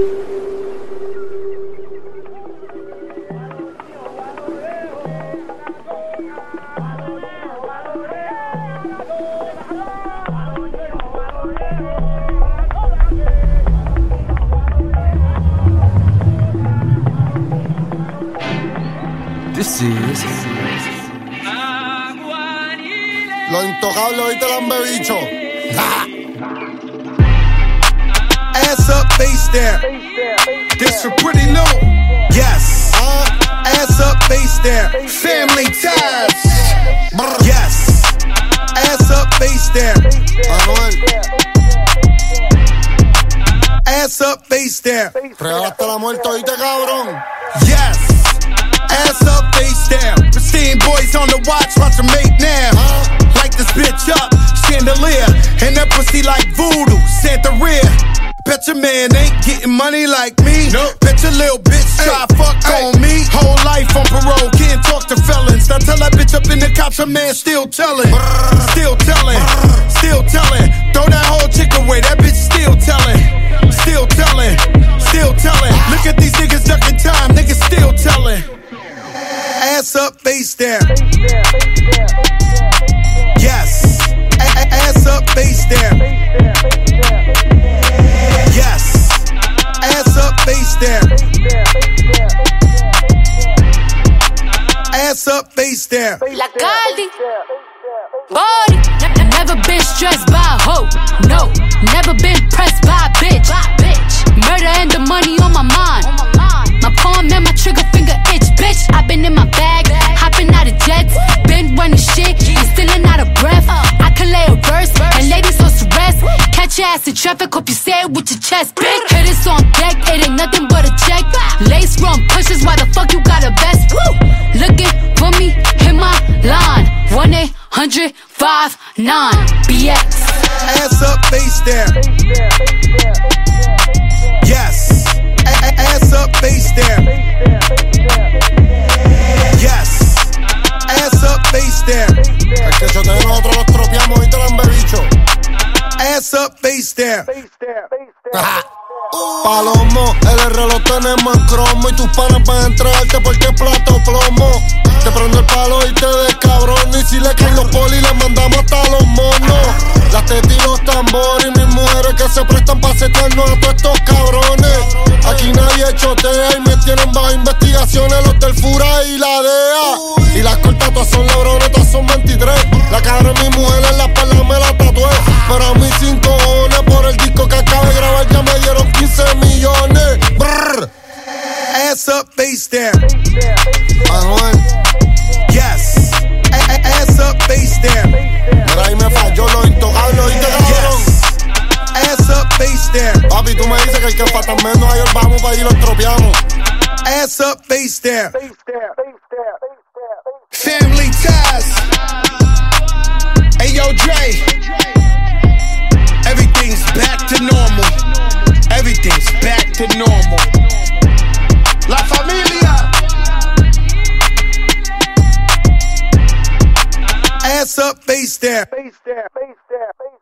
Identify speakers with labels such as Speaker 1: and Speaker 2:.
Speaker 1: This is
Speaker 2: Lo intocable hoy te lo han bebicho.
Speaker 3: face down. This for pretty new. Yes. Uh, ass up, face down. Family ties. Yes. Ass up, face down.
Speaker 2: Manuel,
Speaker 3: Ass up, face down.
Speaker 2: regala hasta la muerte, oíste, cabrón.
Speaker 3: Yes. Ass up, face down. Pristine boys on the watch, watch them make now. Light this bitch up, chandelier. And that pussy like voodoo, Santa rear. Your man ain't getting money like me. Nope. Bet your little bitch try fuck on me. Whole life on parole, can't talk to felons. Now tell that bitch up in the cops, a man still telling. Still telling, still telling. Throw that whole chick away, that bitch still telling. Still telling, still telling. Look at these niggas ducking time, niggas still telling. Ass up, face down. Yes. A- ass up, face down. Ass up, face down.
Speaker 4: La Caldi. Body. Never been stressed by a hoe. No. Never been pressed by a bitch. Murder and the money on my mind. My palm and my trigger finger itch, bitch. i been in my bag, hopping out of jets. Been running shit, and still out of breath. I can lay a verse, and ladies supposed rest. Catch your ass in traffic, hope you say it with your chest, bitch. Hit this on deck, it ain't nothing but a check. Lace run pushes, why the fuck you got a vest? Woo! 1 800 59 BX.
Speaker 3: Ass up, face down. Yes. A- a- ass up, face down. Yes. Ass up, face down.
Speaker 2: El que yo te nosotros los tropeamos, hoy te lo han.
Speaker 3: Ass up, face down.
Speaker 2: Palomo, el R lo tenemos en cromo y tus panas van a entrarte porque es plato plomo. Descabrón y si le caen los polis les mandamos hasta los monos. Las tetas y los tambores y mis mujeres que se prestan para setearnos a todos estos cabrones. Aquí nadie chotea y me tienen bajo investigaciones los del Fura y la DEA. Y las cortas todas son lebrones, todas son 23. La cara de mi mujer en la espalda me la tatué. Pero a mí sin cojones por el disco que acabo de grabar ya me dieron 15 millones. Brr.
Speaker 3: Ass up, face down.
Speaker 2: Manuel,
Speaker 3: Yes. A- a- ass up, face down.
Speaker 2: mira ahí me falló lo intocable, ¿oíste cabrón?
Speaker 3: Yes. Ass up, face down.
Speaker 2: Papi, tú me dices que el que falta menos ayer vamos para allí los tropeamos.
Speaker 3: Ass up, face down. Family ties. Hey yo, Dre. Everything's back to normal. Everything's back to normal. Face down. Face down, face down, face